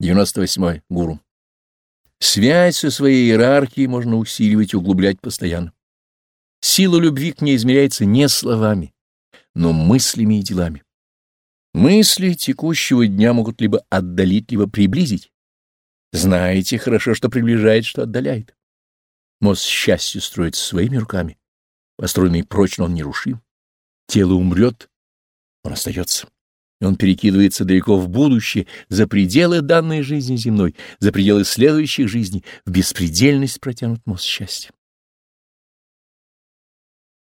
98. Гуру. Связь со своей иерархией можно усиливать и углублять постоянно. Сила любви к ней измеряется не словами, но мыслями и делами. Мысли текущего дня могут либо отдалить, либо приблизить. Знаете хорошо, что приближает, что отдаляет. Мост счастья строится своими руками. Построенный прочно он нерушим. Тело умрет, он остается. И он перекидывается далеко в будущее, за пределы данной жизни земной, за пределы следующих жизней, в беспредельность протянут мост счастья.